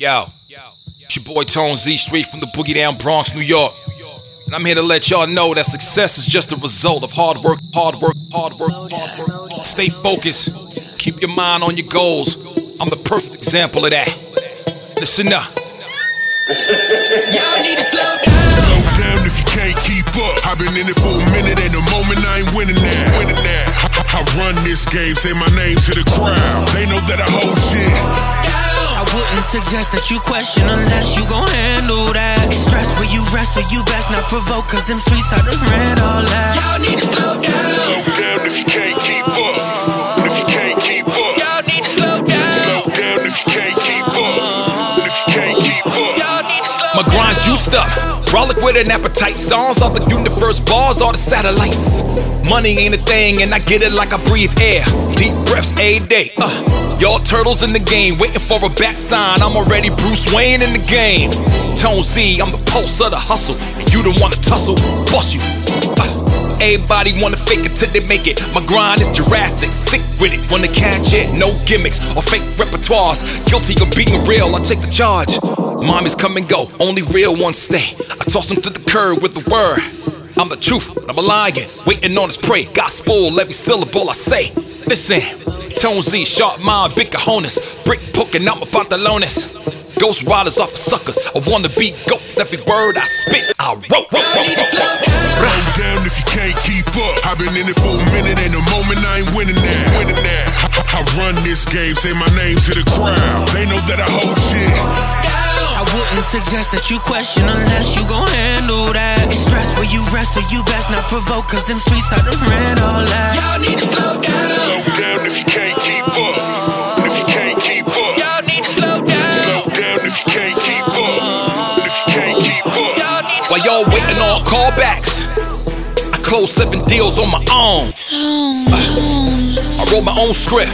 Yo, it's your boy Tone Z, straight from the boogie down Bronx, New York. And I'm here to let y'all know that success is just a result of hard work, hard work, hard work, hard work. Stay focused, keep your mind on your goals. I'm the perfect example of that. Listen up. Y'all need to slow down. Slow down if you can't keep up. I've been in it for a minute, and the moment I ain't winning now. Winning now. I, I- I run this game, say my name to the crowd. They know that I hold shit. I wouldn't suggest that you question unless you gon' handle that. It's stress where you rest, so you best not provoke, cause them streets I done ran all that. Y'all need to slow down. Slow down if you can't keep up. My grind's juiced up. Frolic with an appetite. Songs off the universe, bars are the satellites. Money ain't a thing, and I get it like I breathe air. Deep breaths a day. Uh, y'all turtles in the game, waiting for a bat sign. I'm already Bruce Wayne in the game. Tone Z, I'm the pulse of the hustle. And you don't wanna tussle, bust you. Uh, Everybody wanna fake it till they make it. My grind is Jurassic, sick with it. Wanna catch it, no gimmicks or fake repertoires. Guilty of being real, I take the charge. Mommies come and go, only real ones stay. I toss them to the curb with the word. I'm the truth, but I'm a lion, waiting on his prey. Gospel, every syllable I say. Listen, Tone Z, sharp mind, big cojones. Brick poking out my pantalones. Ghost riders off the suckers. I wanna be goats, every word I spit, I wrote. wrote, wrote, wrote, been in it for a minute, and the moment I ain't winning now. Winning now. I, I- I run this game, say my name to the crowd. They know that I hold shit. I wouldn't suggest that you question unless you gon' handle that. It's stress where you rest, so you best not provoke, cause them streets I done ran all that. Y'all need to slow down. Closed seven deals on my own. I wrote my own script.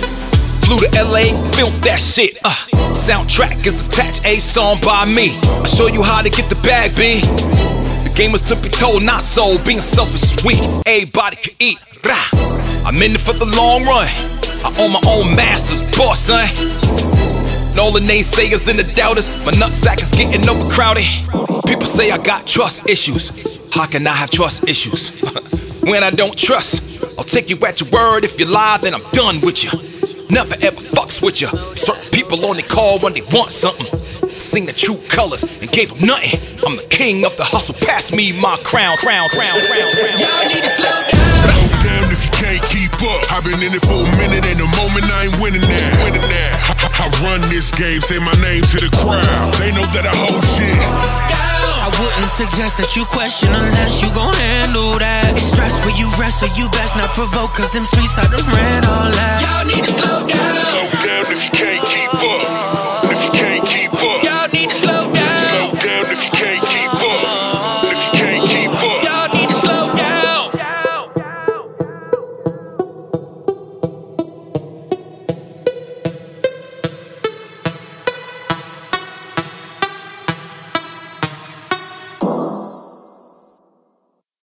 Flew to LA, filmed that shit. Uh, soundtrack is attached, a song by me. I show you how to get the bag, B. The game is to be told, not sold. Being selfish is weak. Everybody can eat. Rah. I'm in it for the long run. I own my own masters, boss, son. And all the naysayers and the doubters, my nutsack is getting overcrowded. People say I got trust issues. How can I have trust issues? when I don't trust, I'll take you at your word. If you lie, then I'm done with you. Never ever fucks with you. Certain people only call when they want something. Sing the true colors and gave them nothing. I'm the king of the hustle. Pass me my crown, crown, crown, crown, crown. Y'all need to slow down. Slow down if you can't keep up. I've been in it for a minute, and the moment I ain't winning now. Winning now. Run this game, say my name to the crowd. They know that I hold shit. I wouldn't suggest that you question unless you gon' handle that. It's stress where you rest, so you best not provoke, cause them streets I done ran all that. Y'all need to slow down. Slow